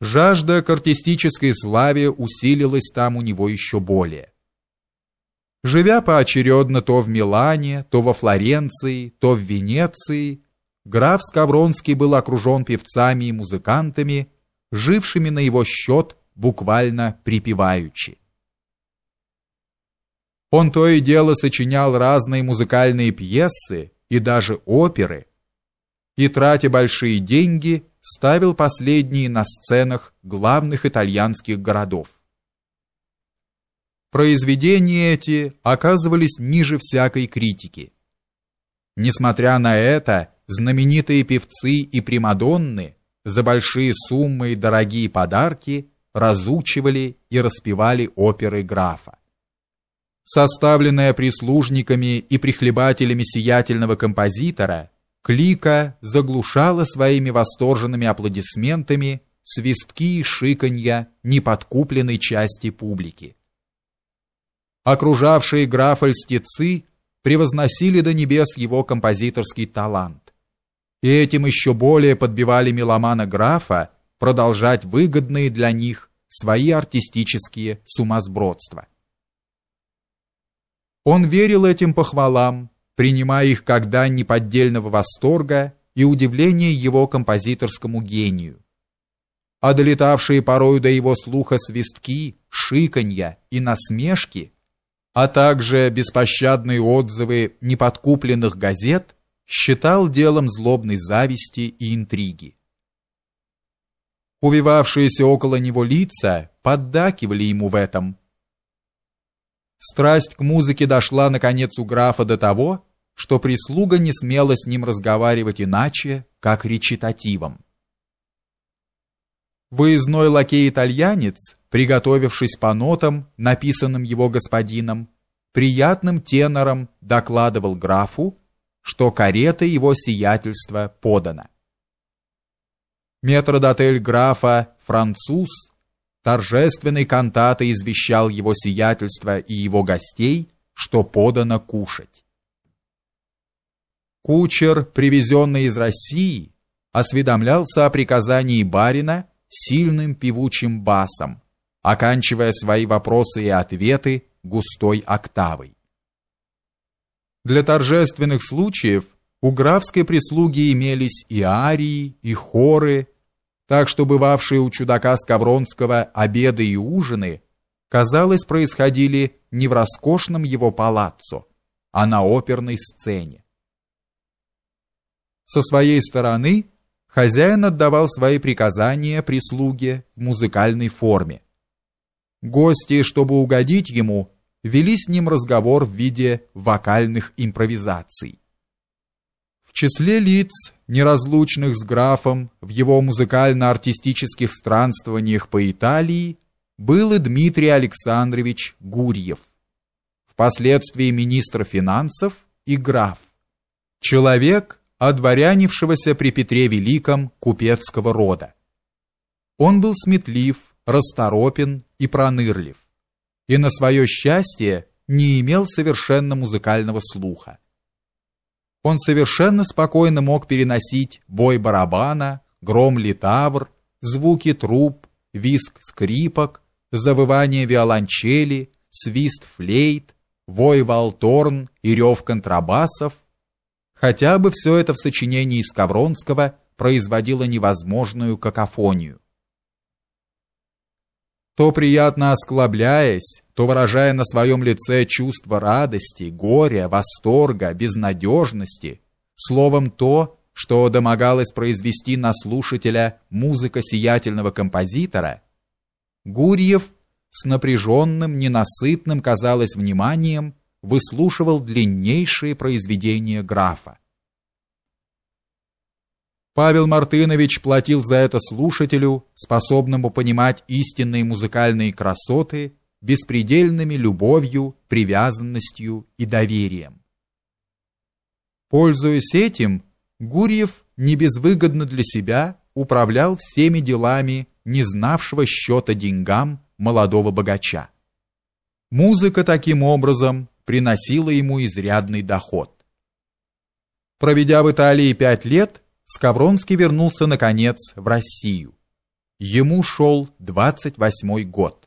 Жажда к артистической славе усилилась там у него еще более. Живя поочередно то в Милане, то во Флоренции, то в Венеции, граф Скавронский был окружен певцами и музыкантами, жившими на его счет буквально припеваючи. Он то и дело сочинял разные музыкальные пьесы и даже оперы, и, тратя большие деньги, ставил последние на сценах главных итальянских городов. Произведения эти оказывались ниже всякой критики. Несмотря на это, знаменитые певцы и примадонны за большие суммы и дорогие подарки разучивали и распевали оперы графа. Составленная прислужниками и прихлебателями сиятельного композитора, Клика заглушала своими восторженными аплодисментами свистки и шиканья неподкупленной части публики. Окружавшие графа льстецы превозносили до небес его композиторский талант. И этим еще более подбивали меломана графа продолжать выгодные для них свои артистические сумасбродства. Он верил этим похвалам принимая их как дань неподдельного восторга и удивления его композиторскому гению. А долетавшие порою до его слуха свистки, шиканья и насмешки, а также беспощадные отзывы неподкупленных газет считал делом злобной зависти и интриги. Увивавшиеся около него лица поддакивали ему в этом. Страсть к музыке дошла наконец у графа до того, что прислуга не смела с ним разговаривать иначе, как речитативом. Выездной лакей-итальянец, приготовившись по нотам, написанным его господином, приятным тенором докладывал графу, что карета его сиятельства подана. Метродотель графа, француз, торжественной кантатой извещал его сиятельство и его гостей, что подано кушать. Кучер, привезенный из России, осведомлялся о приказании барина сильным певучим басом, оканчивая свои вопросы и ответы густой октавой. Для торжественных случаев у графской прислуги имелись и арии, и хоры, так что бывавшие у чудака Скавронского обеды и ужины, казалось, происходили не в роскошном его палаццо, а на оперной сцене. Со своей стороны хозяин отдавал свои приказания прислуге в музыкальной форме. Гости, чтобы угодить ему, вели с ним разговор в виде вокальных импровизаций. В числе лиц, неразлучных с графом в его музыкально-артистических странствованиях по Италии, был и Дмитрий Александрович Гурьев, впоследствии министр финансов и граф. Человек, одворянившегося при Петре Великом купецкого рода. Он был сметлив, расторопен и пронырлив, и на свое счастье не имел совершенно музыкального слуха. Он совершенно спокойно мог переносить бой барабана, гром литавр, звуки труб, визг скрипок, завывание виолончели, свист флейт, вой валторн и рев контрабасов, Хотя бы все это в сочинении Скавронского производило невозможную какофонию. То приятно осклабляясь, то выражая на своем лице чувство радости, горя, восторга, безнадежности, словом то, что домогалось произвести на слушателя музыка сиятельного композитора, Гурьев с напряженным, ненасытным, казалось, вниманием выслушивал длиннейшие произведения графа. Павел Мартынович платил за это слушателю, способному понимать истинные музыкальные красоты, беспредельными любовью, привязанностью и доверием. Пользуясь этим, Гурьев не безвыгодно для себя управлял всеми делами не знавшего счета деньгам молодого богача. Музыка таким образом приносила ему изрядный доход. Проведя в Италии пять лет, Скавронский вернулся наконец в Россию. Ему шел двадцать восьмой год.